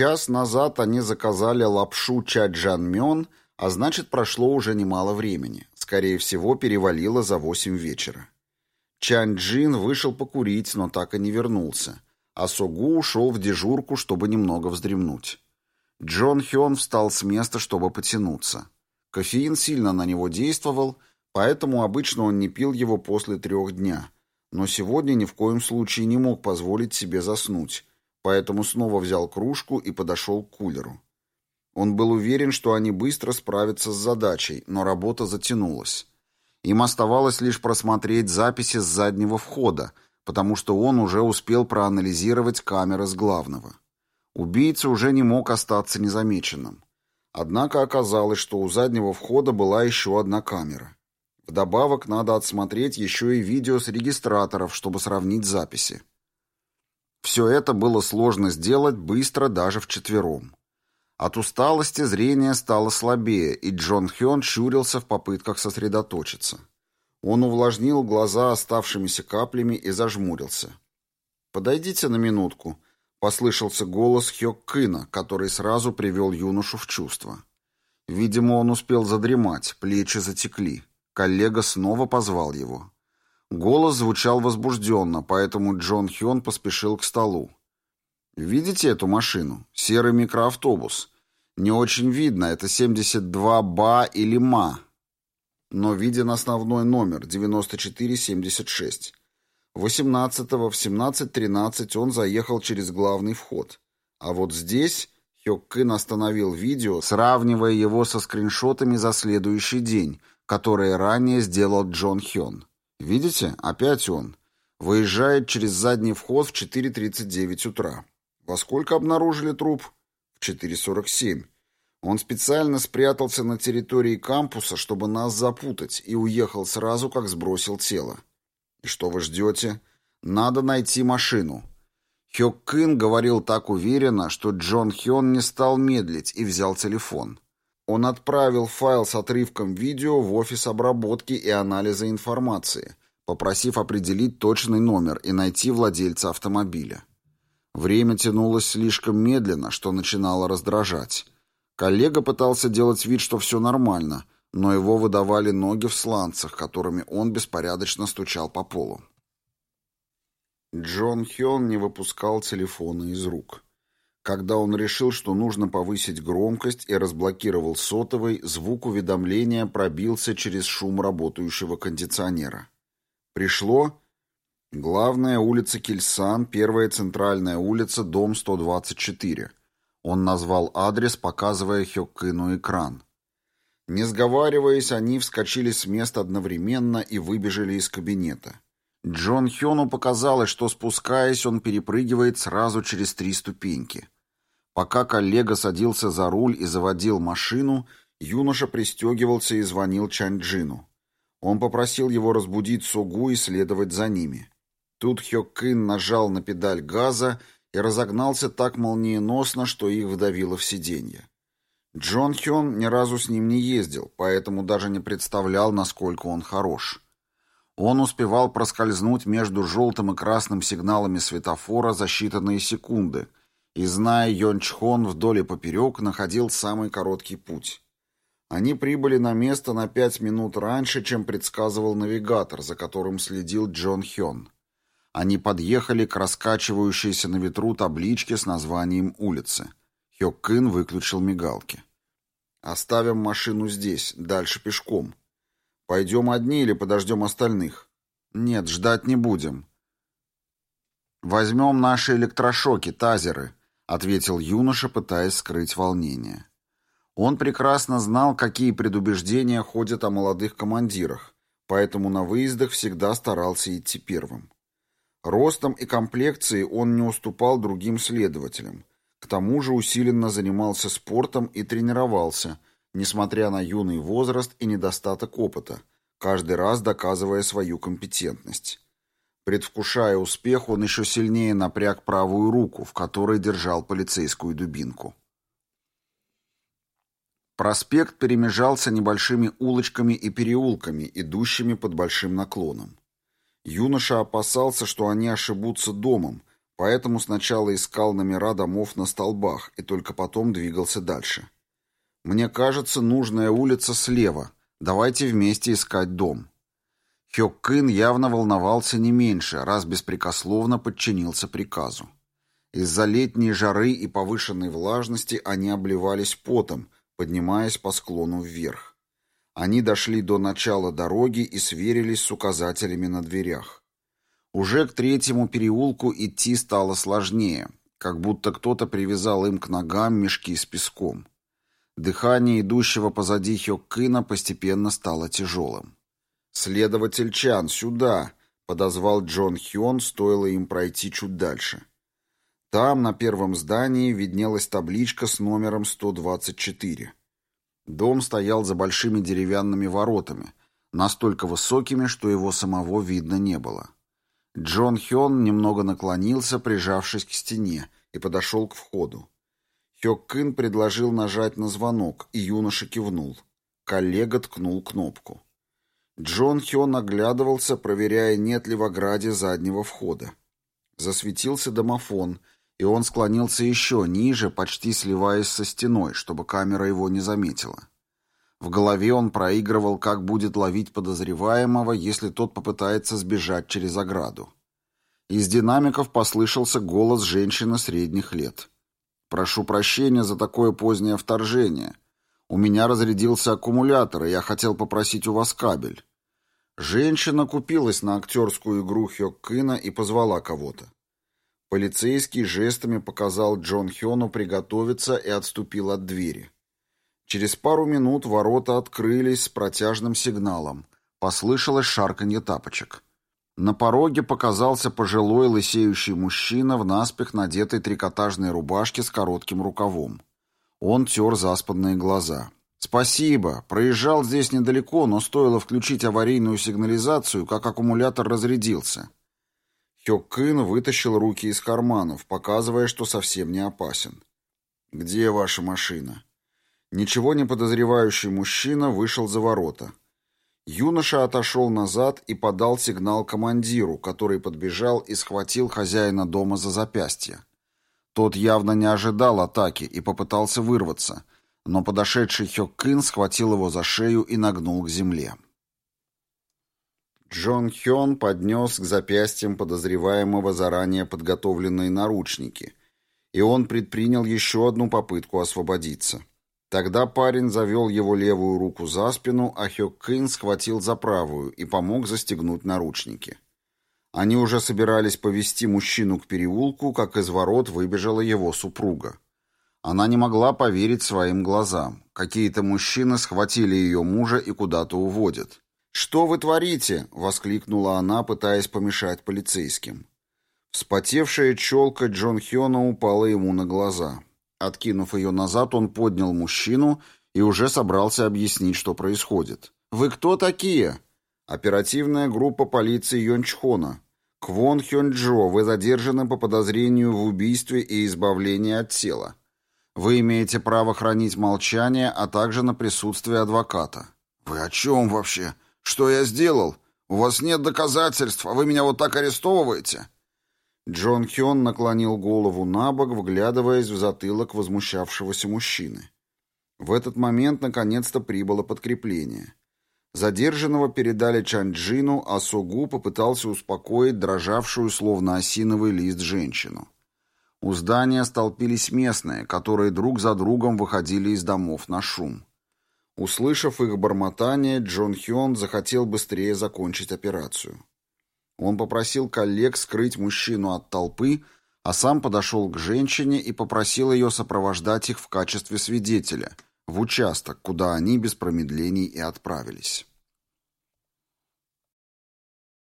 Час назад они заказали лапшу чаджанмён, а значит, прошло уже немало времени. Скорее всего, перевалило за восемь вечера. Чан Джин вышел покурить, но так и не вернулся. А Согу ушел в дежурку, чтобы немного вздремнуть. Джон Хён встал с места, чтобы потянуться. Кофеин сильно на него действовал, поэтому обычно он не пил его после трех дня. Но сегодня ни в коем случае не мог позволить себе заснуть, поэтому снова взял кружку и подошел к кулеру. Он был уверен, что они быстро справятся с задачей, но работа затянулась. Им оставалось лишь просмотреть записи с заднего входа, потому что он уже успел проанализировать камеры с главного. Убийца уже не мог остаться незамеченным. Однако оказалось, что у заднего входа была еще одна камера. Вдобавок надо отсмотреть еще и видео с регистраторов, чтобы сравнить записи. Все это было сложно сделать быстро даже вчетвером. От усталости зрение стало слабее, и Джон Хён щурился в попытках сосредоточиться. Он увлажнил глаза оставшимися каплями и зажмурился. «Подойдите на минутку», — послышался голос Хё Кына, который сразу привел юношу в чувство. Видимо, он успел задремать, плечи затекли. Коллега снова позвал его. Голос звучал возбужденно, поэтому Джон Хён поспешил к столу. «Видите эту машину? Серый микроавтобус. Не очень видно, это 72 БА или МА. Но виден основной номер 9476. 18-го в 17.13 он заехал через главный вход. А вот здесь Хёккин остановил видео, сравнивая его со скриншотами за следующий день, которые ранее сделал Джон Хён. Видите? Опять он. Выезжает через задний вход в 4.39 утра. Во сколько обнаружили труп? В 4.47. Он специально спрятался на территории кампуса, чтобы нас запутать, и уехал сразу, как сбросил тело. И что вы ждете? Надо найти машину. Хёк Кын говорил так уверенно, что Джон Хён не стал медлить и взял телефон. Он отправил файл с отрывком видео в офис обработки и анализа информации, попросив определить точный номер и найти владельца автомобиля. Время тянулось слишком медленно, что начинало раздражать. Коллега пытался делать вид, что все нормально, но его выдавали ноги в сланцах, которыми он беспорядочно стучал по полу. Джон Хён не выпускал телефона из рук. Когда он решил, что нужно повысить громкость и разблокировал сотовый, звук уведомления пробился через шум работающего кондиционера. Пришло Главная улица Кильсан, первая центральная улица, дом 124. Он назвал адрес, показывая Хёккыну экран. Не сговариваясь, они вскочили с места одновременно и выбежали из кабинета. Джон Хёну показалось, что спускаясь, он перепрыгивает сразу через три ступеньки. Пока коллега садился за руль и заводил машину, юноша пристегивался и звонил Чанджину. Он попросил его разбудить Сугу и следовать за ними. Тут Хёккин нажал на педаль газа и разогнался так молниеносно, что их вдавило в сиденье. Джон Хён ни разу с ним не ездил, поэтому даже не представлял, насколько он хорош. Он успевал проскользнуть между желтым и красным сигналами светофора за считанные секунды и, зная Йончхон вдоль и поперек, находил самый короткий путь. Они прибыли на место на пять минут раньше, чем предсказывал навигатор, за которым следил Джон Хён. Они подъехали к раскачивающейся на ветру табличке с названием улицы. Хёккин выключил мигалки. «Оставим машину здесь, дальше пешком. Пойдем одни или подождем остальных?» «Нет, ждать не будем». «Возьмем наши электрошоки, тазеры», — ответил юноша, пытаясь скрыть волнение. Он прекрасно знал, какие предубеждения ходят о молодых командирах, поэтому на выездах всегда старался идти первым. Ростом и комплекцией он не уступал другим следователям. К тому же усиленно занимался спортом и тренировался, несмотря на юный возраст и недостаток опыта, каждый раз доказывая свою компетентность. Предвкушая успех, он еще сильнее напряг правую руку, в которой держал полицейскую дубинку. Проспект перемежался небольшими улочками и переулками, идущими под большим наклоном. Юноша опасался, что они ошибутся домом, поэтому сначала искал номера домов на столбах и только потом двигался дальше. «Мне кажется, нужная улица слева. Давайте вместе искать дом». Хёк Кын явно волновался не меньше, раз беспрекословно подчинился приказу. Из-за летней жары и повышенной влажности они обливались потом, поднимаясь по склону вверх. Они дошли до начала дороги и сверились с указателями на дверях. Уже к третьему переулку идти стало сложнее, как будто кто-то привязал им к ногам мешки с песком. Дыхание идущего позади Хёккына постепенно стало тяжелым. «Следователь Чан, сюда!» — подозвал Джон Хён, стоило им пройти чуть дальше. Там, на первом здании, виднелась табличка с номером 124. Дом стоял за большими деревянными воротами, настолько высокими, что его самого видно не было. Джон Хён немного наклонился, прижавшись к стене, и подошел к входу. Хёк Кын предложил нажать на звонок, и юноша кивнул. Коллега ткнул кнопку. Джон Хён оглядывался, проверяя, нет ли в ограде заднего входа. Засветился домофон, и он склонился еще ниже, почти сливаясь со стеной, чтобы камера его не заметила. В голове он проигрывал, как будет ловить подозреваемого, если тот попытается сбежать через ограду. Из динамиков послышался голос женщины средних лет. «Прошу прощения за такое позднее вторжение. У меня разрядился аккумулятор, и я хотел попросить у вас кабель». Женщина купилась на актерскую игру Хёккына и позвала кого-то. Полицейский жестами показал Джон Хёну приготовиться и отступил от двери. Через пару минут ворота открылись с протяжным сигналом. Послышалось шарканье тапочек. На пороге показался пожилой лысеющий мужчина в наспех надетой трикотажной рубашке с коротким рукавом. Он тер заспанные глаза. «Спасибо. Проезжал здесь недалеко, но стоило включить аварийную сигнализацию, как аккумулятор разрядился». Хёккын вытащил руки из карманов, показывая, что совсем не опасен. «Где ваша машина?» Ничего не подозревающий мужчина вышел за ворота. Юноша отошел назад и подал сигнал командиру, который подбежал и схватил хозяина дома за запястье. Тот явно не ожидал атаки и попытался вырваться, но подошедший Хёккин схватил его за шею и нагнул к земле. Джон Хён поднес к запястьям подозреваемого заранее подготовленные наручники, и он предпринял еще одну попытку освободиться. Тогда парень завел его левую руку за спину, а Хёк схватил за правую и помог застегнуть наручники. Они уже собирались повести мужчину к переулку, как из ворот выбежала его супруга. Она не могла поверить своим глазам. Какие-то мужчины схватили ее мужа и куда-то уводят. «Что вы творите?» — воскликнула она, пытаясь помешать полицейским. Вспотевшая челка Джон Хёна упала ему на глаза. Откинув ее назад, он поднял мужчину и уже собрался объяснить, что происходит. «Вы кто такие?» «Оперативная группа полиции Йончхона. Квон Хёнджо, вы задержаны по подозрению в убийстве и избавлении от тела. Вы имеете право хранить молчание, а также на присутствие адвоката». «Вы о чем вообще? Что я сделал? У вас нет доказательств, а вы меня вот так арестовываете?» Джон Хён наклонил голову на бок, вглядываясь в затылок возмущавшегося мужчины. В этот момент наконец-то прибыло подкрепление. Задержанного передали Чанджину, а Согу попытался успокоить дрожавшую, словно осиновый лист, женщину. У здания столпились местные, которые друг за другом выходили из домов на шум. Услышав их бормотание, Джон Хён захотел быстрее закончить операцию. Он попросил коллег скрыть мужчину от толпы, а сам подошел к женщине и попросил ее сопровождать их в качестве свидетеля в участок, куда они без промедлений и отправились.